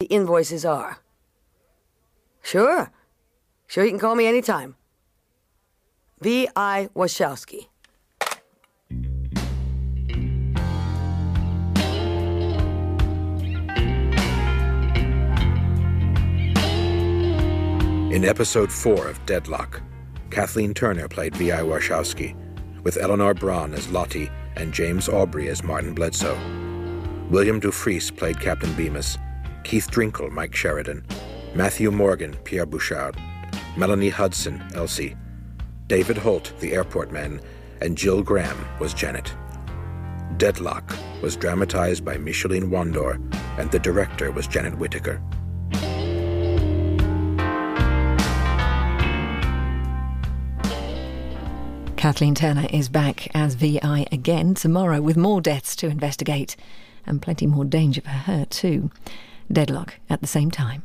the invoices are. Sure. Sure, you can call me anytime. V.I. Warshawski. In episode 4 of Deadlock, Kathleen Turner played V.I. Warshawski, with Eleanor Bron as Lottie and James Aubrey as Martin Bledsoe. William Dufris played Captain Bemis, Keith Drinkel, Mike Sheridan, Matthew Morgan, Pierre Bouchard, Melanie Hudson, Elsie, David Holt, the airport man, and Jill Graham was Janet. Deadlock was dramatized by Michelene Wandor, and the director was Janet Whittaker. Kathleen Turner is back as VI again tomorrow with more deaths to investigate and plenty more danger for her, too. Deadlock at the same time.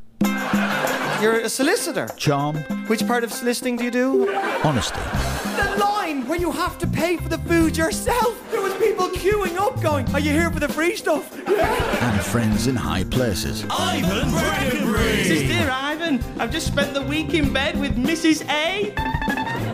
You're a solicitor. Charm. Which part of soliciting do you do? Honesty. The line where you have to pay for the food yourself. There was people queuing up going, Are you here for the free stuff? And friends in high places. Ivan Breckenbridge! This is dear Ivan. I've just spent the week in bed with Mrs. A.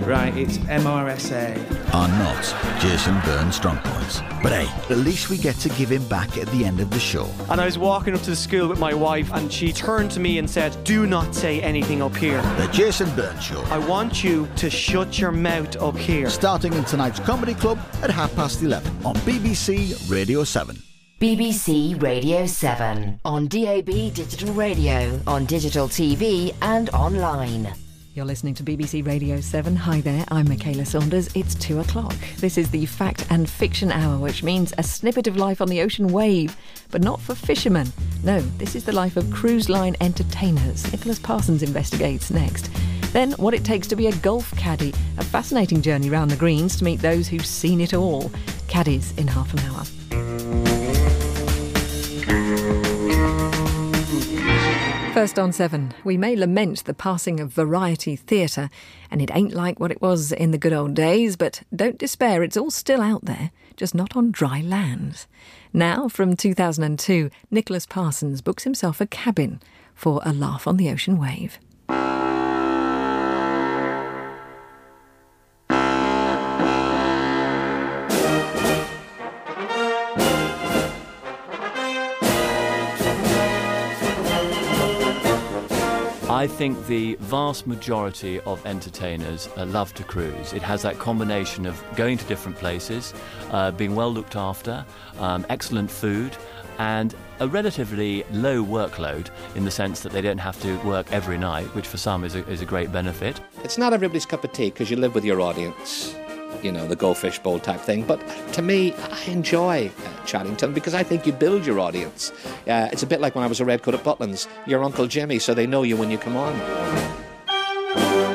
Right, it's MRSA. Are not Jason Byrne strong points. But hey, at least we get to give him back at the end of the show. And I was walking up to the school with my wife, and she turned to me and said, Do not say anything up here. The Jason Byrne Show. I want you to shut your mouth up here. Starting in tonight's Comedy Club at half past 11 on BBC Radio 7. BBC Radio 7 on DAB digital radio, on digital TV and online. You're listening to BBC Radio 7. Hi there, I'm Michaela Saunders. It's two o'clock. This is the Fact and Fiction Hour, which means a snippet of life on the ocean wave, but not for fishermen. No, this is the life of cruise line entertainers. Nicholas Parsons investigates next. Then, what it takes to be a golf caddy, a fascinating journey round the greens to meet those who've seen it all. Caddies in half an hour. First on seven, we may lament the passing of variety theatre, and it ain't like what it was in the good old days, but don't despair, it's all still out there, just not on dry land. Now, from 2002, Nicholas Parsons books himself a cabin for a laugh on the ocean wave. I think the vast majority of entertainers uh, love to cruise. It has that combination of going to different places, uh, being well looked after, um, excellent food, and a relatively low workload in the sense that they don't have to work every night, which for some is a, is a great benefit. It's not everybody's cup of tea because you live with your audience, you know, the go fish bowl type thing. But to me, I enjoy uh, because I think you build your audience. Uh, it's a bit like when I was a redcoat at Butlins. Your Uncle Jimmy, so they know you when you come on.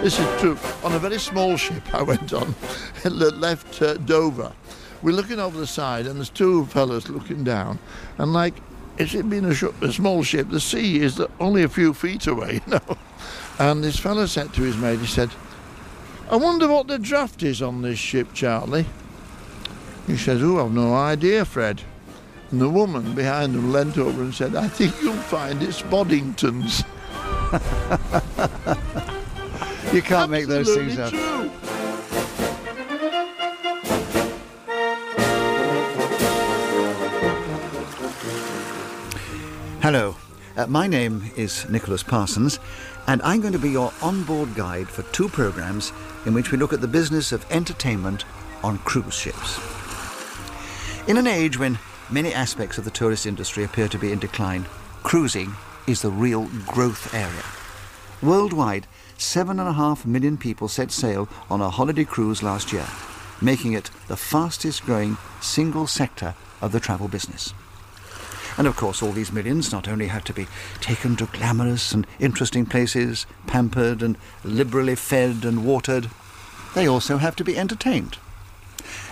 This is true. On a very small ship I went on that left uh, Dover. We're looking over the side, and there's two fellas looking down, and like if it been a, sh- a small ship, the sea is only a few feet away, you know. And this fellow said to his mate, he said, I wonder what the draft is on this ship, Charlie. He says, Oh, I've no idea, Fred. And the woman behind him leant over and said, I think you'll find it's Boddington's. you can't make those things up. true. Hello, uh, my name is Nicholas Parsons, and I'm going to be your onboard guide for two programs in which we look at the business of entertainment on cruise ships. In an age when many aspects of the tourist industry appear to be in decline, cruising is the real growth area. Worldwide, seven and a half million people set sail on a holiday cruise last year, making it the fastest growing single sector of the travel business. And of course, all these millions not only have to be taken to glamorous and interesting places, pampered and liberally fed and watered, they also have to be entertained.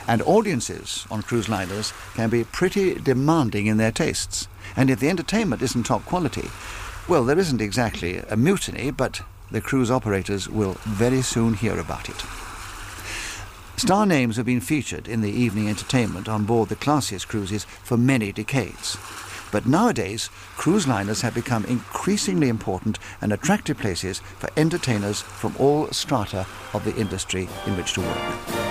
And audiences on cruise liners can be pretty demanding in their tastes. And if the entertainment isn't top quality, well, there isn't exactly a mutiny, but the cruise operators will very soon hear about it. Star names have been featured in the evening entertainment on board the classiest cruises for many decades. But nowadays, cruise liners have become increasingly important and attractive places for entertainers from all strata of the industry in which to work.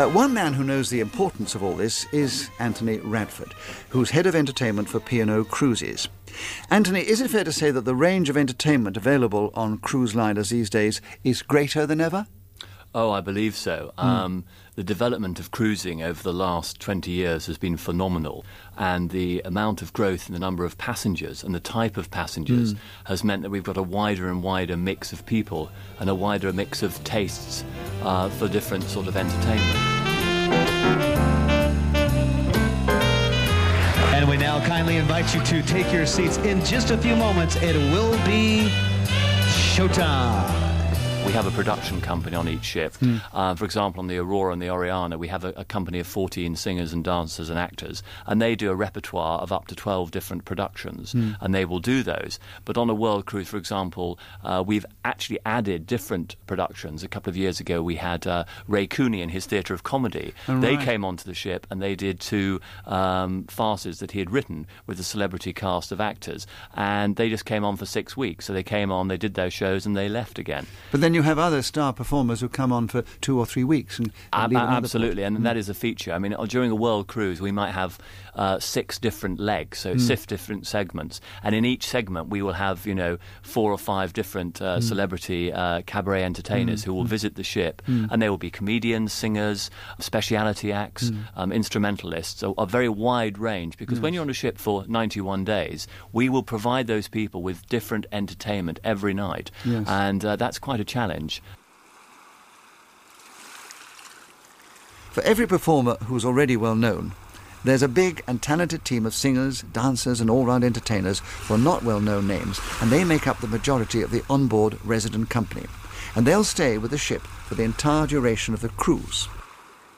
Uh, one man who knows the importance of all this is Anthony Radford, who's head of entertainment for P&O Cruises. Anthony, is it fair to say that the range of entertainment available on cruise liners these days is greater than ever? Oh, I believe so. Mm. Um, the development of cruising over the last 20 years has been phenomenal, and the amount of growth in the number of passengers and the type of passengers mm. has meant that we've got a wider and wider mix of people and a wider mix of tastes uh, for different sort of entertainment. And we now kindly invite you to take your seats. In just a few moments, it will be showtime we have a production company on each ship. Mm. Uh, for example, on the Aurora and the Oriana, we have a, a, company of 14 singers and dancers and actors, and they do a repertoire of up to 12 different productions, mm. and they will do those. But on a world cruise, for example, uh, we've actually added different productions. A couple of years ago, we had uh, Ray Cooney and his Theatre of Comedy. They right. came onto the ship and they did two um, farces that he had written with a celebrity cast of actors, and they just came on for six weeks. So they came on, they did those shows, and they left again. But then then you have other star performers who come on for two or three weeks. And, and absolutely, and mm. that is a feature. I mean, during a world cruise, we might have uh, six different legs, so mm. six different segments, and in each segment we will have you know four or five different uh, mm. celebrity uh, cabaret entertainers mm. who will mm. visit the ship, mm. and they will be comedians, singers, speciality acts, um, instrumentalists, a, a, very wide range. Because yes. when you're on a ship for 91 days, we will provide those people with different entertainment every night, yes. and uh, that's quite a challenge challenge. For every performer who's already well known, there's a big and talented team of singers, dancers, and all round entertainers are not well known names, and they make up the majority of the onboard resident company. And they'll stay with the ship for the entire duration of the cruise.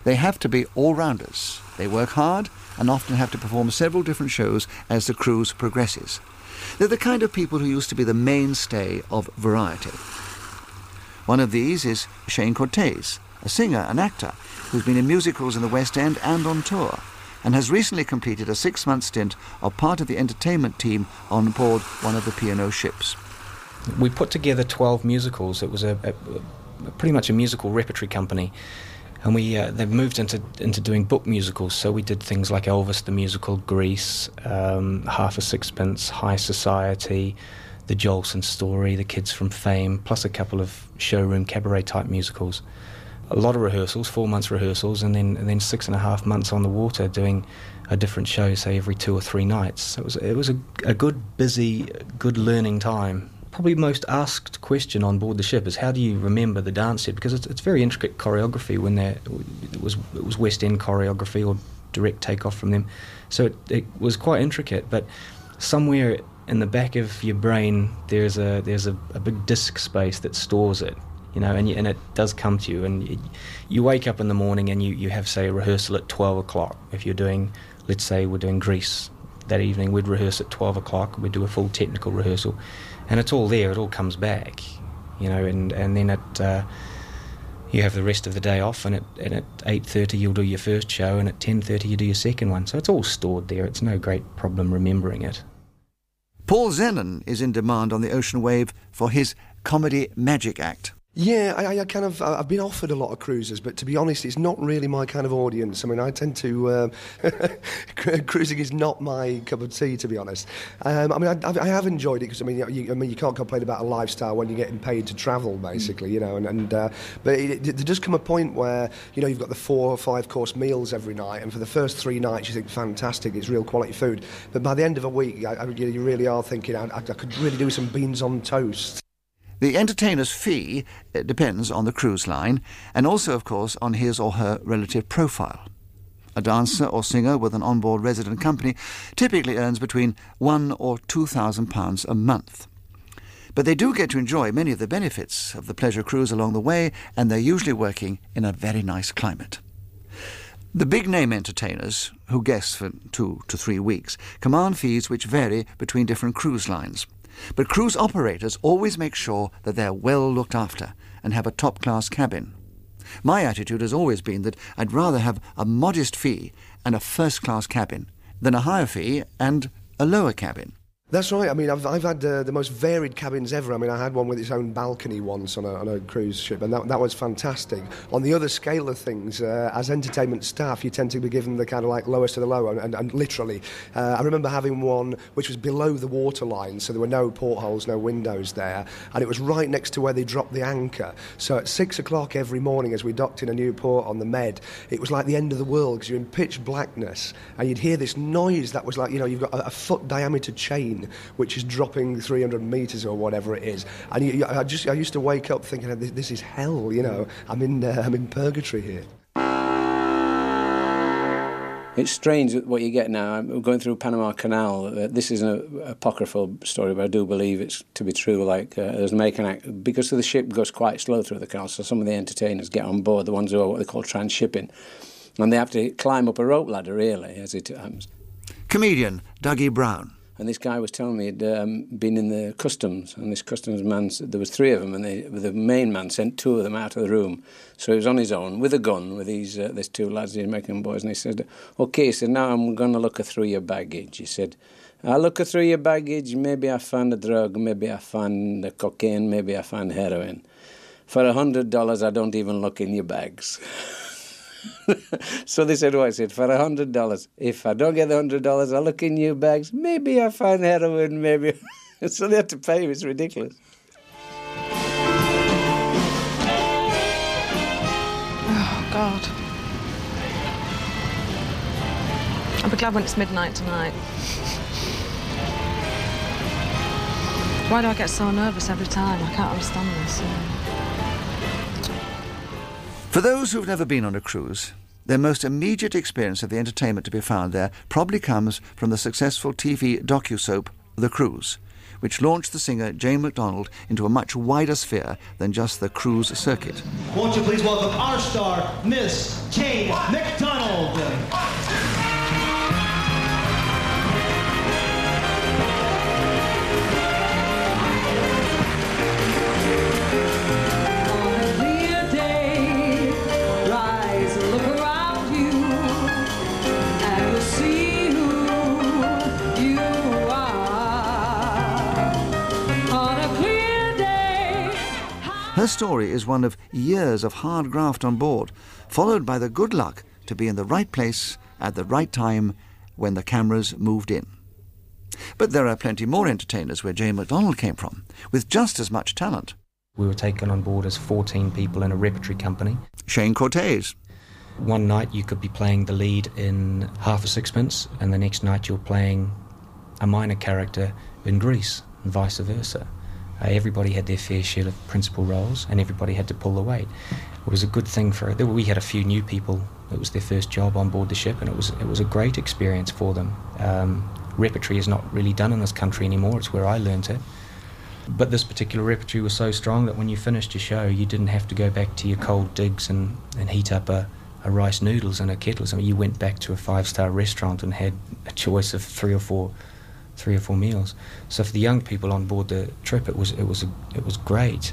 They have to be all rounders. They work hard and often have to perform several different shows as the cruise progresses. They're the kind of people who used to be the mainstay of variety. One of these is Shane Cortez, a singer and actor who's been in musicals in the West End and on tour, and has recently completed a six month stint of part of the entertainment team on board one of the P&O ships. We put together 12 musicals. It was a, a, a pretty much a musical repertory company. And we uh, they've moved into into doing book musicals. So we did things like Elvis the musical, Grease, um, Half a Sixpence, High Society, the Jolson story, The Kids from Fame, plus a couple of showroom cabaret type musicals. A lot of rehearsals, four months rehearsals, and then and then six and a half months on the water doing a different show, say every two or three nights. So it was it was a, a good, busy, good learning time. Probably most asked question on board the ship is how do you remember the dance set because it's, it's very intricate choreography when there it was it was West End choreography or direct takeoff from them, so it, it was quite intricate. But somewhere in the back of your brain there's a there's a, a big disk space that stores it you know and, you, and it does come to you and you, you wake up in the morning and you, you have say a rehearsal at 12 o'clock. If you're doing let's say we're doing Grease that evening we'd rehearse at 12 o'clock we'd do a full technical rehearsal and it's all there it all comes back you know and and then it uh, you have the rest of the day off and at, and at 8.30 you'll do your first show and at 10.30 you do your second one. So it's all stored there it's no great problem remembering it. Paul Zenon is in demand on the Ocean Wave for his comedy magic act. Yeah, I, I, kind of I've been offered a lot of cruises, but to be honest, it's not really my kind of audience. I mean, I tend to uh, cruising is not my cup of tea, to be honest. Um, I mean, I, I, have enjoyed it because I mean, you, I mean, you can't complain about a lifestyle when you're getting paid to travel, basically, mm. you know. And, and uh, but it, it, there does come a point where you know you've got the four or five course meals every night, and for the first three nights you think fantastic, it's real quality food. But by the end of a week, I, you really are thinking I, I could really do some beans on toast. The entertainer's fee uh, depends on the cruise line and also, of course, on his or her relative profile. A dancer or singer with an onboard resident company typically earns between one or two thousand pounds a month. But they do get to enjoy many of the benefits of the pleasure cruise along the way, and they're usually working in a very nice climate. The big name entertainers, who guest for two to three weeks, command fees which vary between different cruise lines. But cruise operators always make sure that they're well looked after and have a top class cabin. My attitude has always been that I'd rather have a modest fee and a first class cabin than a higher fee and a lower cabin. That's right. I mean, I've, I've had uh, the most varied cabins ever. I mean, I had one with its own balcony once on a, on a cruise ship, and that, that was fantastic. On the other scale of things, uh, as entertainment staff, you tend to be given the kind of like lowest of the low, and, and, and literally. Uh, I remember having one which was below the waterline, so there were no portholes, no windows there, and it was right next to where they dropped the anchor. So at six o'clock every morning, as we docked in a new port on the Med, it was like the end of the world because you're in pitch blackness, and you'd hear this noise that was like, you know, you've got a, a foot diameter chain which is dropping 300 meters or whatever it is. And you, I just I used to wake up thinking this, this is hell. You know, I'm in uh, I'm in purgatory here. It's strange what you get now. I'm going through Panama Canal. Uh, this is an apocryphal story, but I do believe it's to be true. Like uh, there's an American act because the ship goes quite slow through the canal, so some of the entertainers get on board, the ones who are what they call transshipping, and they have to climb up a rope ladder, really, as it happens. Comedian Dougie Brown. And this guy was telling me he'd um, been in the customs, and this customs man, there was three of them, and they, the main man sent two of them out of the room. So he was on his own with a gun with these uh, these two lads, these American boys, and he said, "Okay," he said, "now I'm going to look through your baggage." He said, "I look through your baggage. Maybe I find a drug, maybe I find cocaine, maybe I find heroin. For a hundred dollars, I don't even look in your bags." so they said, "What?" I said, "For a hundred dollars. If I don't get the hundred dollars, I'll look in your bags. Maybe I find heroin. Maybe." so they had to pay. It's ridiculous. Oh God! I'll be glad when it's midnight tonight. Why do I get so nervous every time? I can't understand this. For those who've never been on a cruise, their most immediate experience of the entertainment to be found there probably comes from the successful TV docu-soap The Cruise, which launched the singer Jane McDonald into a much wider sphere than just the cruise circuit. Won't you please welcome our star, Miss Jane McDonald. Her story is one of years of hard graft on board, followed by the good luck to be in the right place at the right time when the cameras moved in. But there are plenty more entertainers where Jane McDonald came from, with just as much talent. We were taken on board as 14 people in a repertory company. Shane Cortez. One night you could be playing the lead in Half a Sixpence, and the next night you're playing a minor character in Grease, and vice versa. Uh, everybody had their fair share of principal roles, and everybody had to pull the weight. It was a good thing for. We had a few new people. It was their first job on board the ship, and it was it was a great experience for them. Um, repertory is not really done in this country anymore. It's where I learnt it. But this particular repertory was so strong that when you finished your show, you didn't have to go back to your cold digs and, and heat up a, a rice noodles and a kettle. I mean, you went back to a five star restaurant and had a choice of three or four three or four meals. So for the young people on board the trip, it was it was a, it was great,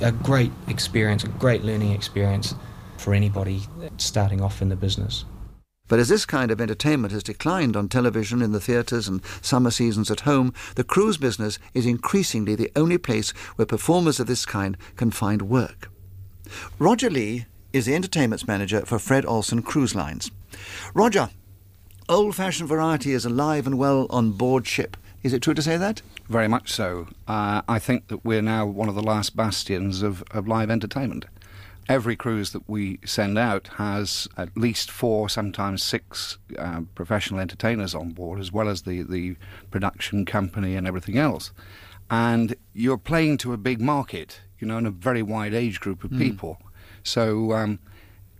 a great experience, a great learning experience for anybody starting off in the business. But as this kind of entertainment has declined on television, in the theatres, and summer seasons at home, the cruise business is increasingly the only place where performers of this kind can find work. Roger Lee is the entertainments manager for Fred Olsen Cruise Lines. Roger, old fashioned variety is alive and well on board ship. Is it true to say that? Very much so. Uh, I think that we're now one of the last bastions of, of live entertainment. Every cruise that we send out has at least four, sometimes six uh, professional entertainers on board, as well as the, the production company and everything else. And you're playing to a big market, you know, and a very wide age group of mm. people. So um,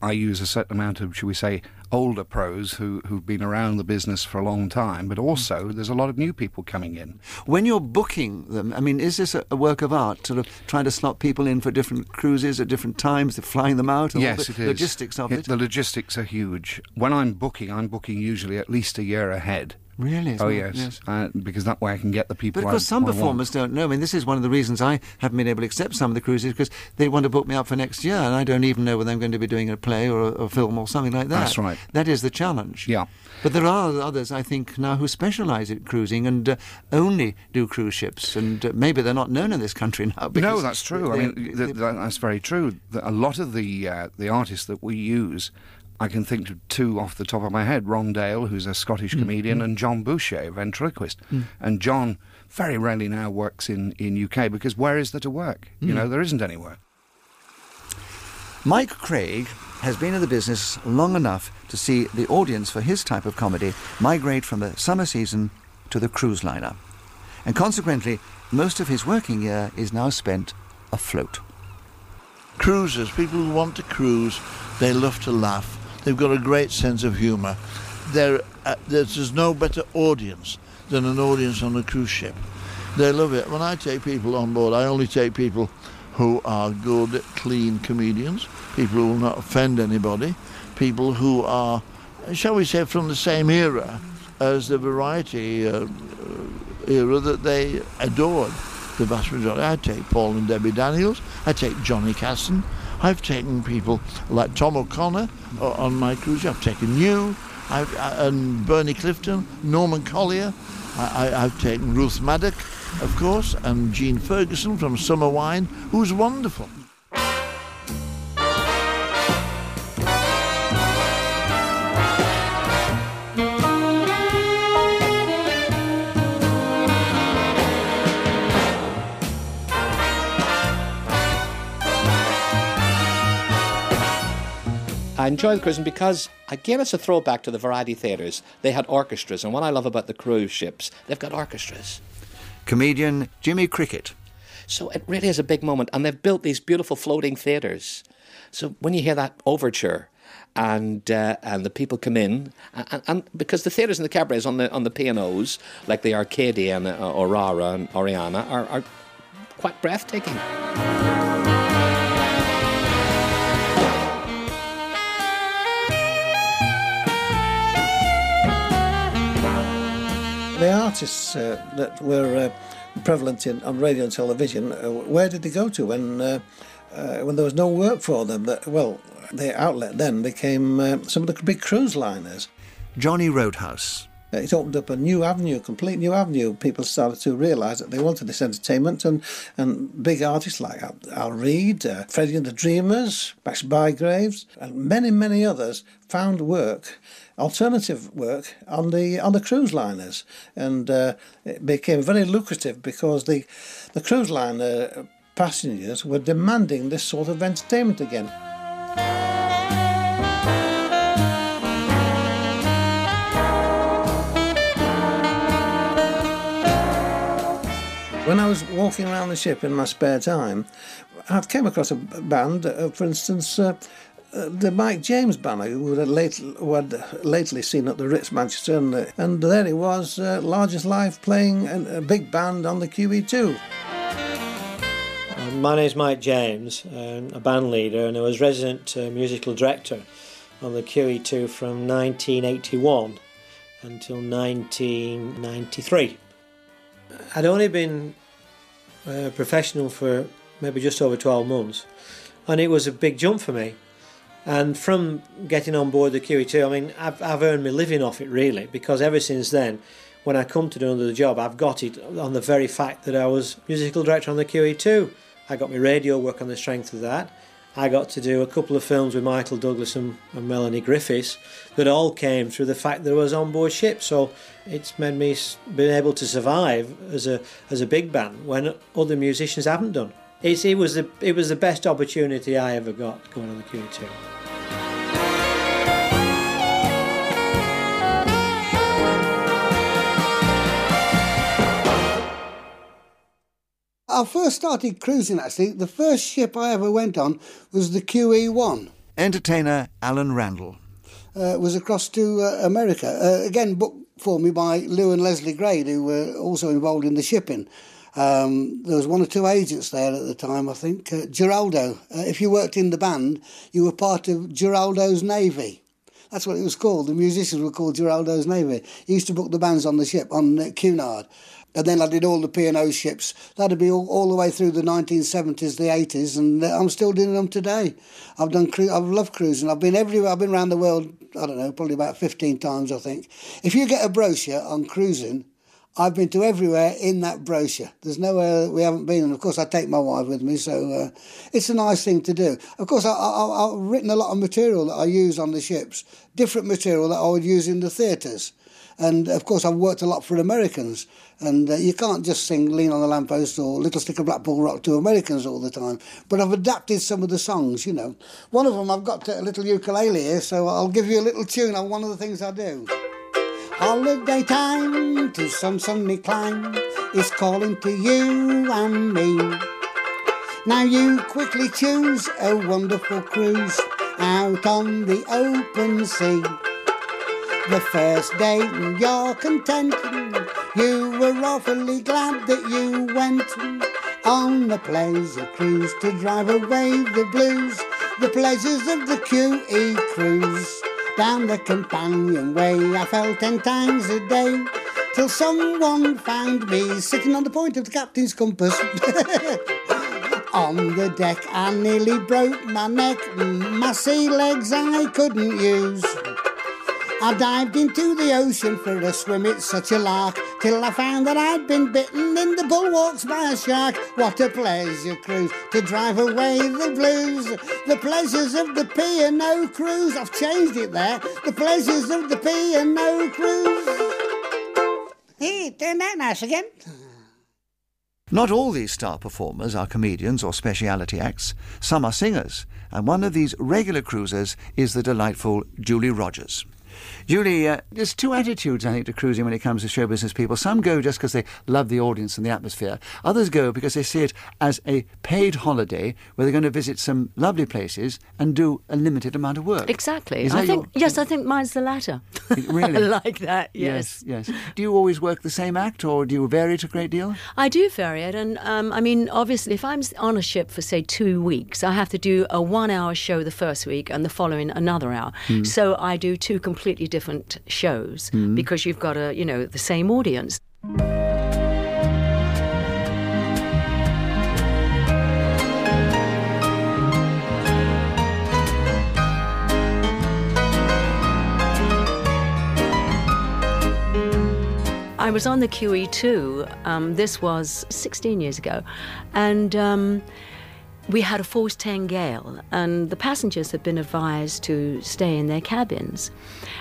I use a certain amount of, shall we say, older pros who, who've been around the business for a long time, but also there's a lot of new people coming in. When you're booking them, I mean, is this a, a work of art, sort of trying to slot people in for different cruises at different times, flying them out, yes, the it is. logistics of it? The logistics are huge. When I'm booking, I'm booking usually at least a year ahead. Really? Oh well, yes, yes. Uh, because that way I can get the people. But of course, I, some I want. performers don't know. I mean, this is one of the reasons I haven't been able to accept some of the cruises because they want to book me up for next year, and I don't even know whether I'm going to be doing a play or a, a film or something like that. That's right. That is the challenge. Yeah. But there are others, I think, now who specialise in cruising and uh, only do cruise ships, and uh, maybe they're not known in this country now. No, that's true. I mean, th- th- that's very true. A lot of the uh, the artists that we use, I can think of two off the top of my head: Ron Dale, who's a Scottish Mm, comedian, mm. and John Boucher, a ventriloquist. Mm. And John very rarely now works in in UK because where is there to work? You Mm. know, there isn't anywhere. Mike Craig has been in the business long enough to see the audience for his type of comedy migrate from the summer season to the cruise liner. And consequently, most of his working year is now spent afloat. Cruisers, people who want to cruise, they love to laugh. They've got a great sense of humour. There, uh, there's, there's no better audience than an audience on a cruise ship. They love it. When I take people on board, I only take people who are good, clean comedians, people who will not offend anybody, people who are, shall we say, from the same era as the variety uh, uh, era that they adored. The vast majority. I take Paul and Debbie Daniels. I take Johnny Casson. I've taken people like Tom O'Connor on my cruise. I've taken you, I've, uh, and Bernie Clifton, Norman Collier. I, I've taken Ruth Madoc, of course, and Jean Ferguson from Summer Wine, who's wonderful. Enjoy the cruising because, again, it's a throwback to the variety theatres. They had orchestras, and what I love about the cruise ships, they've got orchestras. Comedian Jimmy Cricket. So it really is a big moment, and they've built these beautiful floating theatres. So when you hear that overture, and uh, and the people come in, and, and because the theatres and the cabarets on the on the pianos, like the Arcadia and uh, Aurora and Oriana, are, are quite breathtaking. The artists uh, that were uh, prevalent in, on radio and television, uh, where did they go to when uh, uh, when there was no work for them? That, well, their outlet then became uh, some of the big cruise liners. Johnny Roadhouse. It opened up a new avenue, a complete new avenue. People started to realise that they wanted this entertainment, and, and big artists like Al, Al Read, uh, Freddie and the Dreamers, Max Bygraves, and many, many others found work, alternative work on the on the cruise liners, and uh, it became very lucrative because the the cruise liner passengers were demanding this sort of entertainment again. When I was walking around the ship in my spare time, I've came across a band, uh, for instance, uh, uh, the Mike James band, who had, late, who had lately seen at the Ritz Manchester, and, uh, and there he was, uh, largest live, playing a, a big band on the QE2. Uh, My name's Mike James, um, a band leader, and I was resident uh, musical director on the QE2 from 1981 until 1993. I'd only been uh, professional for maybe just over 12 months, and it was a big jump for me. And from getting on board the QE2, I mean, I've, I've earned my living off it really, because ever since then, when I come to do another job, I've got it on the very fact that I was musical director on the QE2. I got my radio work on the strength of that. I got to do a couple of films with Michael Douglas and, and Melanie Griffiths that all came through the fact that I was on board ship. So it's made me been able to survive as a as a big band when other musicians haven't done. It's, it was the it was the best opportunity I ever got going on the QE2. I first started cruising actually. The first ship I ever went on was the QE1. Entertainer Alan Randall. Uh, was across to uh, America. Uh, again, booked for me by Lew and Leslie Grade, who were also involved in the shipping. Um, there was one or two agents there at the time, I think. Uh, Geraldo. Uh, if you worked in the band, you were part of Geraldo's navy. That's what it was called. The musicians were called Geraldo's Navy. He used to book the bands on the ship, on uh, Cunard. And then I did all the P&O ships. That'd be all, all the way through the 1970s, the 80s, and I'm still doing them today. I've done, cru- I've loved cruising. I've been everywhere. I've been around the world. I don't know, probably about 15 times, I think. If you get a brochure on cruising, I've been to everywhere in that brochure. There's nowhere we haven't been, and of course I take my wife with me, so uh, it's a nice thing to do. Of course, I, I've written a lot of material that I use on the ships, different material that I would use in the theatres. And of course, I've worked a lot for Americans, and uh, you can't just sing Lean on the Lamppost or Little Stick of Blackpool Rock to Americans all the time. But I've adapted some of the songs, you know. One of them, I've got a little ukulele here, so I'll give you a little tune on one of the things I do. Holiday time to some sunny clime is calling to you and me. Now you quickly choose a wonderful cruise out on the open sea. The first day you're content, you were awfully glad that you went on a pleasure cruise to drive away the blues, the pleasures of the QE cruise. Down the companionway I fell ten times a day till someone found me sitting on the point of the captain's compass. on the deck I nearly broke my neck, mm, my sea legs I couldn't use. I dived into the ocean for a swim, it's such a lark, till I found that I'd been bitten in the bulwarks by a shark. What a pleasure cruise to drive away the blues, the pleasures of the P&O cruise. I've changed it there, the pleasures of the P&O cruise. Hey, turn that nice again. Not all these star performers are comedians or speciality acts. Some are singers, and one of these regular cruisers is the delightful Julie Rogers. Julie, uh, there's two attitudes, I think, to cruising when it comes to show business people. Some go just because they love the audience and the atmosphere. Others go because they see it as a paid holiday where they're going to visit some lovely places and do a limited amount of work. Exactly. I think your- yes, I think mine's the latter. Really? like that. Yes. yes. Yes. Do you always work the same act or do you vary it a great deal? I do vary it, and um, I mean, obviously, if I'm on a ship for say two weeks, I have to do a one-hour show the first week, and the following another hour. Hmm. So I do two completely different shows Hmm. because you've got a, you know, the same audience. I was on the QE2. Um, this was 16 years ago, and um, we had a force 10 gale, and the passengers had been advised to stay in their cabins.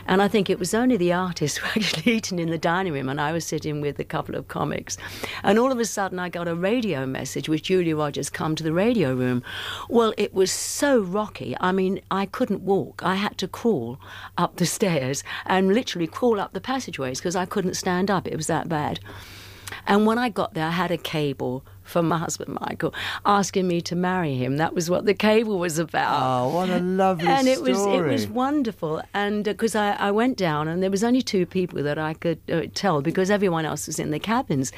And I think it was only the artists who actually eating in the dining room, and I was sitting with a couple of comics. And all of a sudden, I got a radio message with Julie Rogers come to the radio room. Well, it was so rocky. I mean, I couldn't walk. I had to crawl up the stairs and literally crawl up the passageways because I couldn't stand up. It was that bad. And when I got there, I had a cable from my husband Michael asking me to marry him. That was what the cable was about. Oh, what a lovely story. and it was it was wonderful. And because I, I went down, and there was only two people that I could uh, tell because everyone else was in the cabins.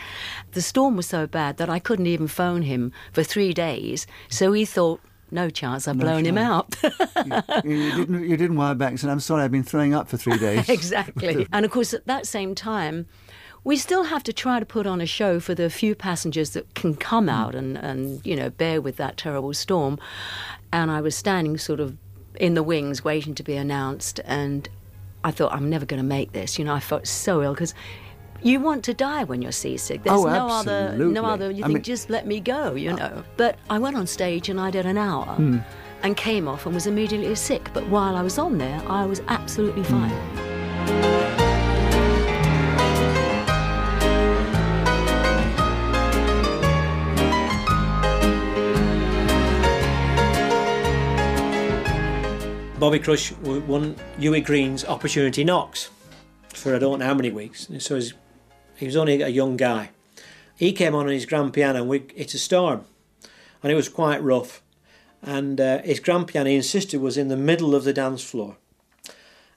The storm was so bad that I couldn't even phone him for three days. So he thought. No chance, I've No blown him out. you, you didn't, you didn't wire back and said, I'm sorry, I've been throwing up for three days. exactly. and of course, at that same time, we still have to try to put on a show for the few passengers that can come mm. out and, and you know bear with that terrible storm. And I was standing sort of in the wings waiting to be announced, and I thought I'm never going to make this. You know, I felt so ill because. You want to die when you're seasick. There's Oh, no other, no other. You I think, mean- just let me go, you uh. know. But I went on stage and I did an hour Hmm. and came off and was immediately sick. But while I was on there, I was absolutely hmm. fine. Bobby Crush won Hughie Green's Opportunity Knocks for I don't know how many weeks. So he was only a young guy. He came on on his grand piano and we hit a storm, and it was quite rough. And uh, his grand piano, he insisted, was in the middle of the dance floor.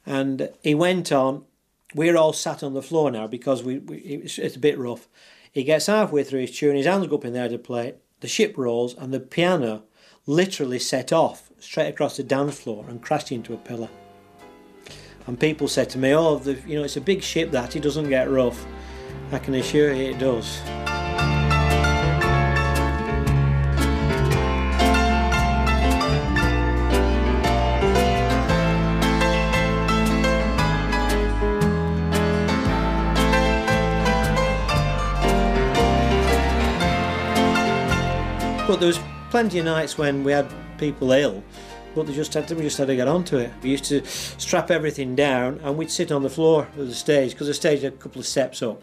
And he went on. We're all sat on the floor now because we, we it's, it's a bit rough. He gets halfway through his tune, his hands go up in there to play. The ship rolls, and the piano literally set off straight across the dance floor and crashed into a pillar. And people said to me, "Oh, the, you know, it's a big ship that it doesn't get rough." I can assure you, it does. But there was plenty of nights when we had people ill, but they just had to, we just had to get onto it. We used to strap everything down and we'd sit on the floor of the stage because the stage had a couple of steps up,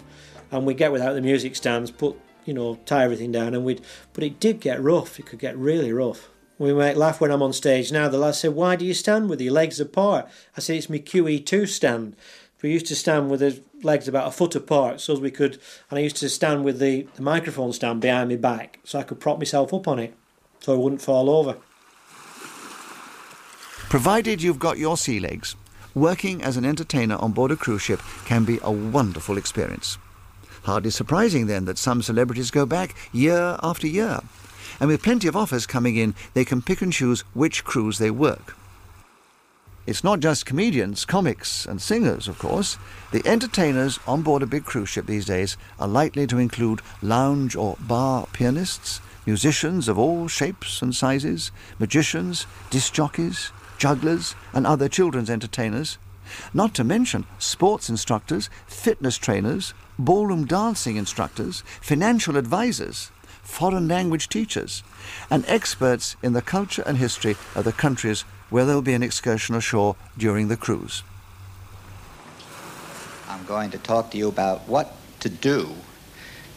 and we'd get without the music stands, put you know tie everything down, and we'd. But it did get rough. It could get really rough. We make laugh when I'm on stage now. The lads say, "Why do you stand with your legs apart?" I say, "It's my QE2 stand." We used to stand with the legs about a foot apart so we could, and I used to stand with the, the microphone stand behind my back so I could prop myself up on it so I wouldn't fall over. Provided you've got your sea legs, working as an entertainer on board a cruise ship can be a wonderful experience. Hardly surprising then that some celebrities go back year after year. And with plenty of offers coming in, they can pick and choose which cruise they work. It's not just comedians, comics, and singers, of course. The entertainers on board a big cruise ship these days are likely to include lounge or bar pianists, musicians of all shapes and sizes, magicians, disc jockeys, jugglers, and other children's entertainers. Not to mention sports instructors, fitness trainers, ballroom dancing instructors, financial advisors, foreign language teachers, and experts in the culture and history of the countries where there will be an excursion ashore during the cruise. I'm going to talk to you about what to do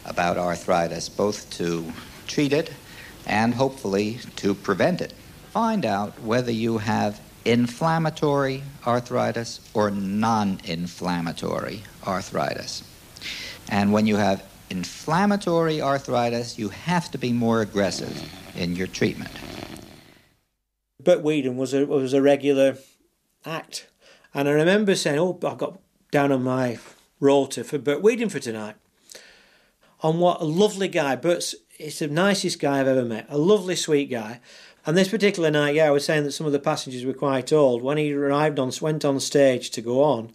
about arthritis, both to treat it and hopefully to prevent it. Find out whether you have inflammatory arthritis or non inflammatory arthritis. And when you have inflammatory arthritis, you have to be more aggressive in your treatment. Bert Weedon was a was a regular act, and I remember saying, "Oh, I've got down on my rota for Bert Weedon for tonight." And what a lovely guy! Bert's it's the nicest guy I've ever met. A lovely, sweet guy. And this particular night, yeah, I was saying that some of the passengers were quite old. When he arrived on, went on stage to go on,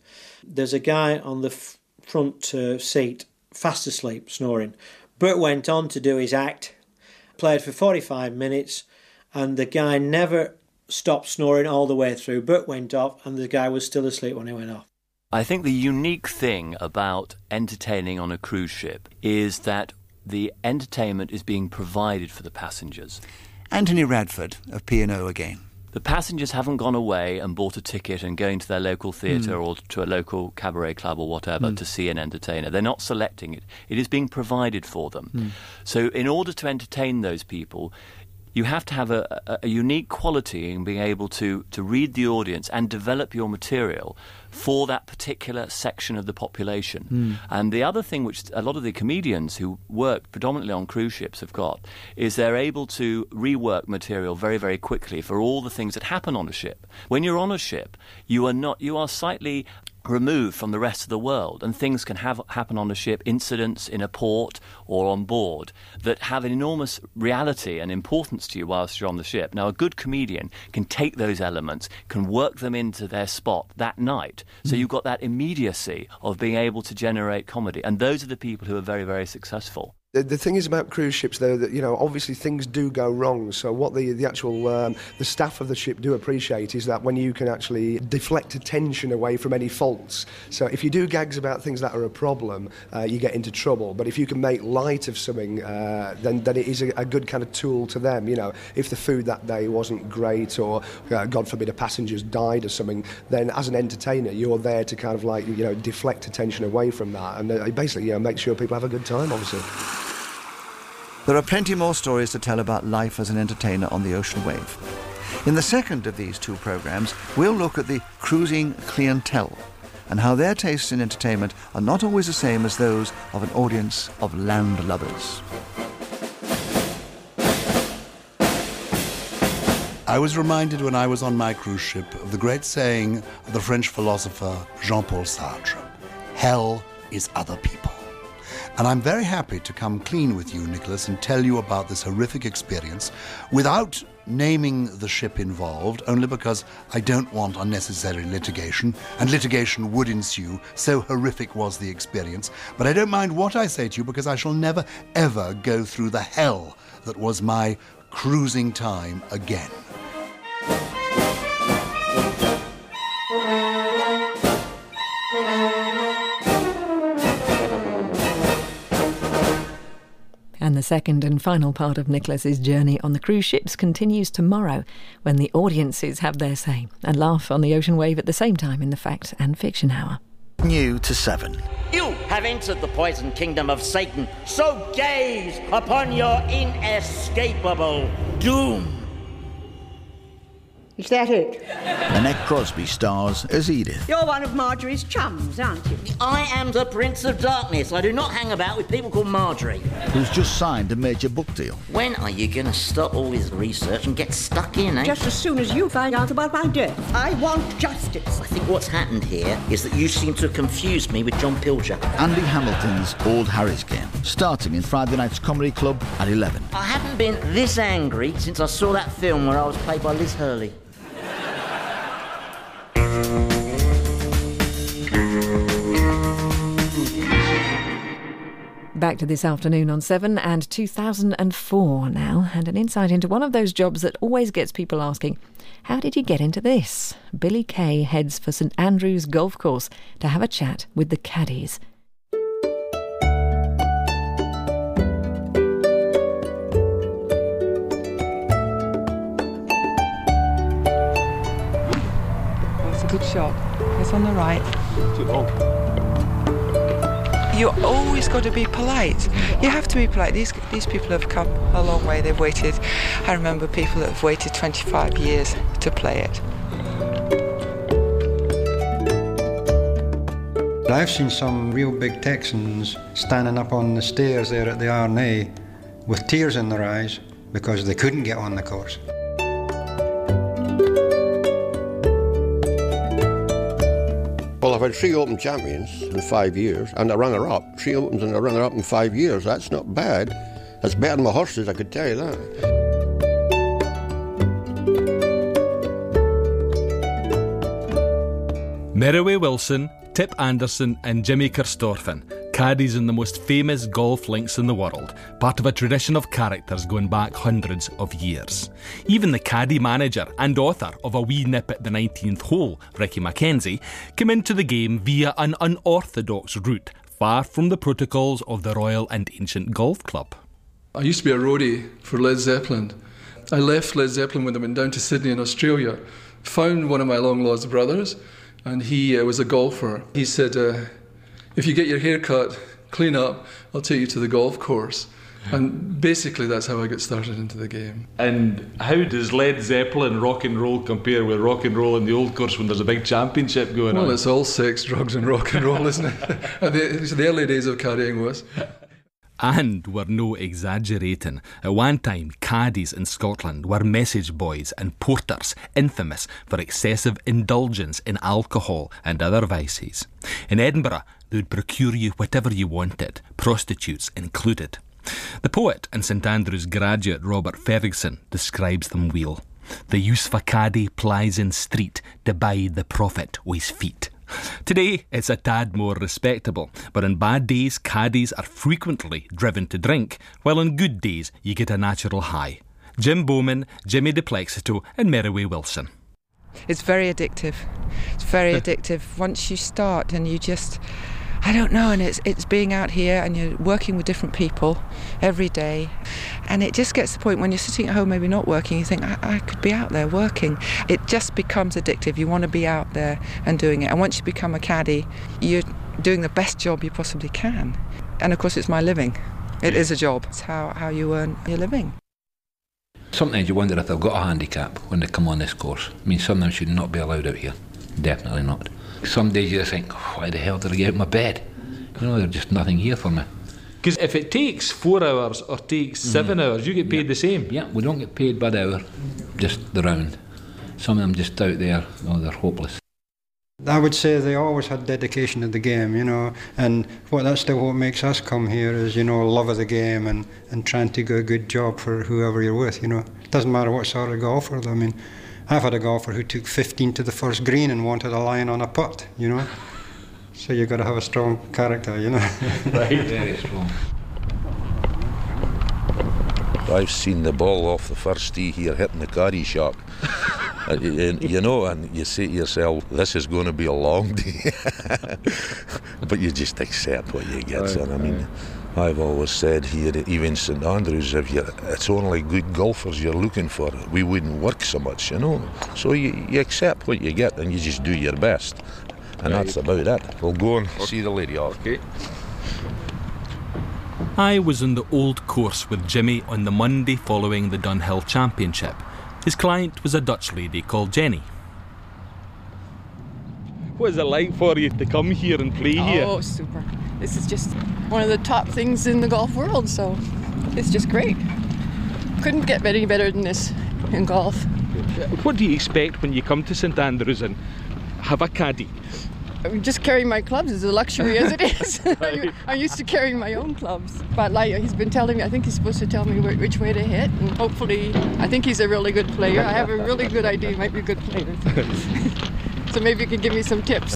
there's a guy on the f- front uh, seat, fast asleep, snoring. Bert went on to do his act, played for 45 minutes, and the guy never stopped snoring all the way through. Bert went off, and the guy was still asleep when he went off. I think the unique thing about entertaining on a cruise ship is that the entertainment is being provided for the passengers. Anthony Radford of P&O again. The passengers haven't gone away and bought a ticket and going to their local theatre Mm. or to a local cabaret club or whatever Mm. to see an entertainer. They're not selecting it. It is being provided for them. Mm. So, in order to entertain those people, you have to have a, a, a unique quality in being able to, to read the audience and develop your material for that particular section of the population. Mm. And the other thing which a lot of the comedians who work predominantly on cruise ships have got is they're able to rework material very, very quickly for all the things that happen on a ship. When you're on a ship, you are not you are slightly removed from the rest of the world and things can have happen on a ship incidents in a port or on board that have an enormous reality and importance to you whilst you're on the ship. Now a good comedian can take those elements can work them into their spot that night. So Mm. you've got that immediacy of being able to generate comedy. And those are the people who are very very successful The, the thing is about cruise ships, though, that you know, obviously things do go wrong. So what the the actual um, the staff of the ship do appreciate is that when you can actually deflect attention away from any faults. So if you do gags about things that are a problem, uh, you get into trouble. But if you can make light of something, uh, then then it is a, a good kind of tool to them. You know, if the food that day wasn't great, or uh, God forbid a passenger's died or something, then as an entertainer, you're there to kind of like you know deflect attention away from that, and uh, basically you know make sure people have a good time. Obviously. There are plenty more stories to tell about life as an entertainer on the ocean wave. In the second of these two programs, we'll look at the cruising clientele and how their tastes in entertainment are not always the same as those of an audience of land lubbers. I was reminded when I was on my cruise ship of the great saying of the French philosopher Jean Paul Sartre Hell is other people. And I'm very happy to come clean with you, Nicholas, and tell you about this horrific experience without naming the ship involved, only because I don't want unnecessary litigation, and litigation would ensue. So horrific was the experience. But I don't mind what I say to you because I shall never, ever go through the hell that was my cruising time again. The second and final part of Nicholas's journey on the cruise ships continues tomorrow when the audiences have their say and laugh on the ocean wave at the same time in the Fact and Fiction Hour. New to 7. You have entered the poison kingdom of Satan, so gaze upon your inescapable doom. Is that it? Annette Crosbie stars as Edith. You're one of Marjorie's chums, aren't you? I am the Prince of Darkness. I do not hang about with people called Marjorie. Who's just signed a major book deal. When are you going to stop all this research and get stuck in, eh? Just as soon as you find out about my death. I want justice. I think what's happened here is that you seem to have confused me with John Pilger. Andy Hamilton's Old Harry's Game, starting in Friday night's Comedy Club at 11. I haven't been this angry since I saw that film where I was played by Liz Hurley. Back to this afternoon on 7 and 2004 now, and an insight into one of those jobs that always gets people asking, How did you get into this? Billy Kay heads for St Andrews Golf Course to have a chat with the caddies. Good shot. It's on the right. You always got to be polite. You have to be polite. These these people have come a long way. They've waited. I remember people that have waited 25 years to play it. I've seen some real big Texans standing up on the stairs there at the R&A with tears in their eyes because they couldn't get on the course. Three Open champions in five years, and a runner-up. Three Opens and a runner-up in five years. That's not bad. That's better than my horses, I could tell you that. Merriway Wilson, Tip Anderson, and Jimmy Kerstorfen, caddies in the most famous golf links in the world, part of a tradition of characters going back hundreds of years. Even the caddy manager and author of A Wee Nip at the 19th Hole, Ricky Mackenzie, came into the game via an unorthodox route, far from the protocols of the Royal and Ancient Golf Club. I used to be a roadie for Led Zeppelin. I left Led Zeppelin when they went down to Sydney in Australia, found one of my long lost brothers, and he uh, was a golfer. He said, uh, If you get your hair cut, clean up, I'll take you to the golf course. And basically, that's how I got started into the game. And how does Led Zeppelin rock and roll compare with rock and roll in the old course when there's a big championship going Well, on? Well, it's all sex, drugs, and rock and roll, isn't it? the, the early days of caddying was. And we're no exaggerating. At one time, caddies in Scotland were message boys and porters, infamous for excessive indulgence in alcohol and other vices. In Edinburgh, they would procure you whatever you wanted, prostitutes included. The poet and St Andrews graduate Robert Fergusson describes them well. The use of a caddy plies in street to buy the prophet with his feet. Today, it's a tad more respectable, but on bad days, caddies are frequently driven to drink, while on good days, you get a natural high. Jim Bowman, Jimmy Duplexito, and Merriway Wilson. It's very addictive. It's very addictive. Once you start and you just, I don't know, and it's it's being out here and you're working with different people every day, and it just gets to the point when you're sitting at home, maybe not working, you think I, I could be out there working. It just becomes addictive. You want to be out there and doing it, and once you become a caddy, you're doing the best job you possibly can. And of course, it's my living. It is a job. It's how how you earn your living. Sometimes you wonder if they've got a handicap when they come on this course. I mean, some of them should not be allowed out here. Definitely not. Some days you just think, why the hell did I get out of my bed? You know, there's just nothing here for me. Because if it takes four hours or takes mm-hmm. seven hours, you get paid the same. Yeah, we don't get paid by the hour, just the round. Some of them just out there, oh, they're hopeless. I would say they always had dedication to the game, you know, and what that's still what makes us come here is, you know, love of the game and, and trying to do a good job for whoever you're with, you know. It doesn't matter what sort of golfer. I mean, I've had a golfer who took 15 to the first green and wanted a line on a putt, you know. So you've got to have a strong character, you know. Right. Very strong. I've seen the ball off the first tee here hitting the caddy shack. Uh, you, you know, and you say to yourself, this is going to be a long day. but you just accept what you get, Right, son. I mean, I've always said here, even St Andrews, if you, it's only good golfers you're looking for, we wouldn't work so much, you know. So you, you accept what you get and you just do your best. And Right. that's about it. We'll go and see the lady off. Okay. I was on the old course with Jimmy on the Monday following the Dunhill Championship. His client was a Dutch lady called Jenny. What is it like for you to come here and play oh, here? Oh, super. This is just one of the top things in the golf world, so it's just great. Couldn't get any better than this in golf. What do you expect when you come to St Andrews and have a caddy? Just carrying my clubs is a luxury as it is. I'm- used to carrying my own clubs. But like he's been telling me, I think he's supposed to tell me which way to hit, and hopefully, I think he's a really good player. I have a really good idea he might be a good player. so maybe you can give me some tips.